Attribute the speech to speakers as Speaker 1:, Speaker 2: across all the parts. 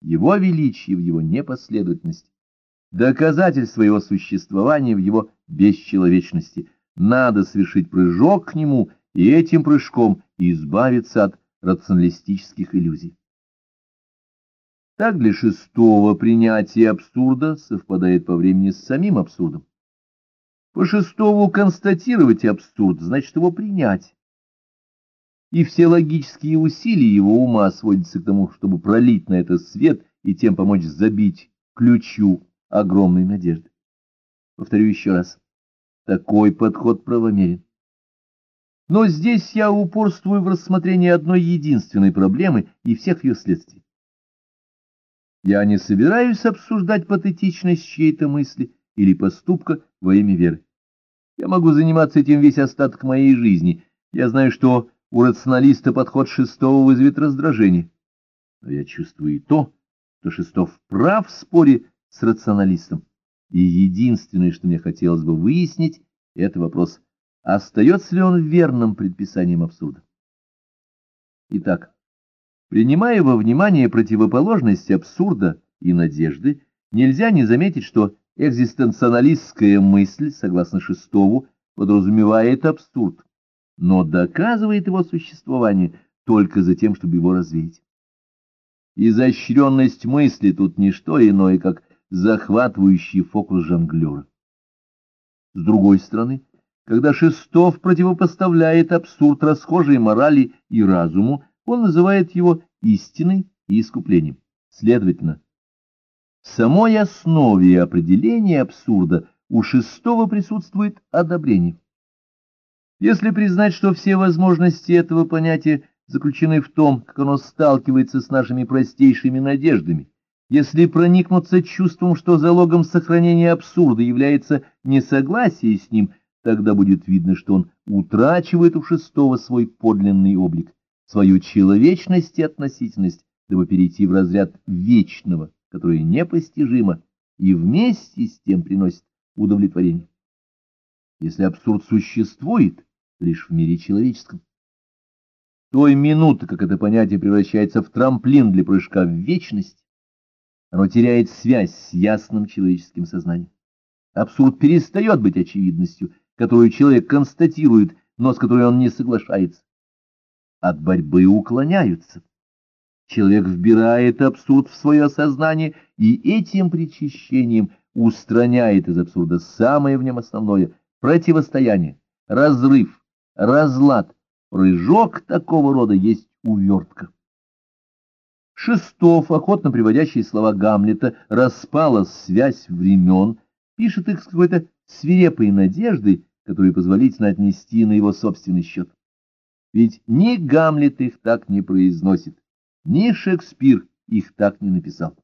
Speaker 1: его величие в его непоследовательности, доказательство его существования в его бесчеловечности. Надо совершить прыжок к нему и этим прыжком избавиться от рационалистических иллюзий. Так для шестого принятие абсурда совпадает по времени с самим абсурдом. По шестому констатировать абсурд значит его принять. И все логические усилия его ума сводятся к тому, чтобы пролить на это свет и тем помочь забить ключу огромной надежды. Повторю еще раз. Такой подход правомерен. Но здесь я упорствую в рассмотрении одной единственной проблемы и всех ее следствий. Я не собираюсь обсуждать патетичность чьей-то мысли или поступка во имя веры. Я могу заниматься этим весь остаток моей жизни. Я знаю, что у рационалиста подход шестого вызовет раздражение. Но я чувствую и то, что Шестов прав в споре с рационалистом. И единственное, что мне хотелось бы выяснить, это вопрос, остается ли он верным предписанием абсурда. Итак, принимая во внимание противоположность абсурда и надежды, нельзя не заметить, что экзистенциалистская мысль, согласно Шестову, подразумевает абсурд, но доказывает его существование только за тем, чтобы его развеять. Изощренность мысли тут не что иное, как захватывающий фокус жонглера. С другой стороны, когда Шестов противопоставляет абсурд расхожей морали и разуму, он называет его истиной и искуплением. Следовательно, в самой основе и определении абсурда у Шестого присутствует одобрение. Если признать, что все возможности этого понятия заключены в том, как оно сталкивается с нашими простейшими надеждами, если проникнуться чувством, что залогом сохранения абсурда является несогласие с ним, тогда будет видно, что он утрачивает у шестого свой подлинный облик, свою человечность и относительность, дабы перейти в разряд вечного, которое непостижимо и вместе с тем приносит удовлетворение. Если абсурд существует лишь в мире человеческом, той минуты, как это понятие превращается в трамплин для прыжка в вечность, оно теряет связь с ясным человеческим сознанием. Абсурд перестает быть очевидностью, которую человек констатирует, но с которой он не соглашается. От борьбы уклоняются. Человек вбирает абсурд в свое сознание и этим причащением устраняет из абсурда самое в нем основное — противостояние, разрыв, разлад. Прыжок такого рода есть увертка. Шестов, охотно приводящий слова Гамлета, распалась связь времен, пишет их с какой-то свирепой надеждой, которую позволительно отнести на его собственный счет. Ведь ни Гамлет их так не произносит, ни Шекспир их так не написал.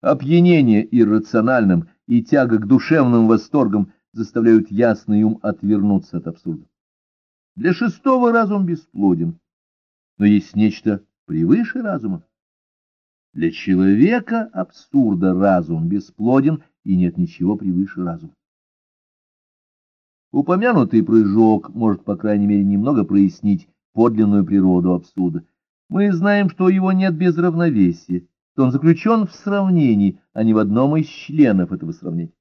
Speaker 1: Опьянение иррациональным и тяга к душевным восторгам заставляют ясный ум отвернуться от абсурда. Для шестого разум бесплоден, но есть нечто превыше разума. Для человека абсурда разум бесплоден, и нет ничего превыше разума. Упомянутый прыжок может, по крайней мере, немного прояснить подлинную природу абсурда. Мы знаем, что его нет без равновесия, что он заключен в сравнении, а не в одном из членов этого сравнения.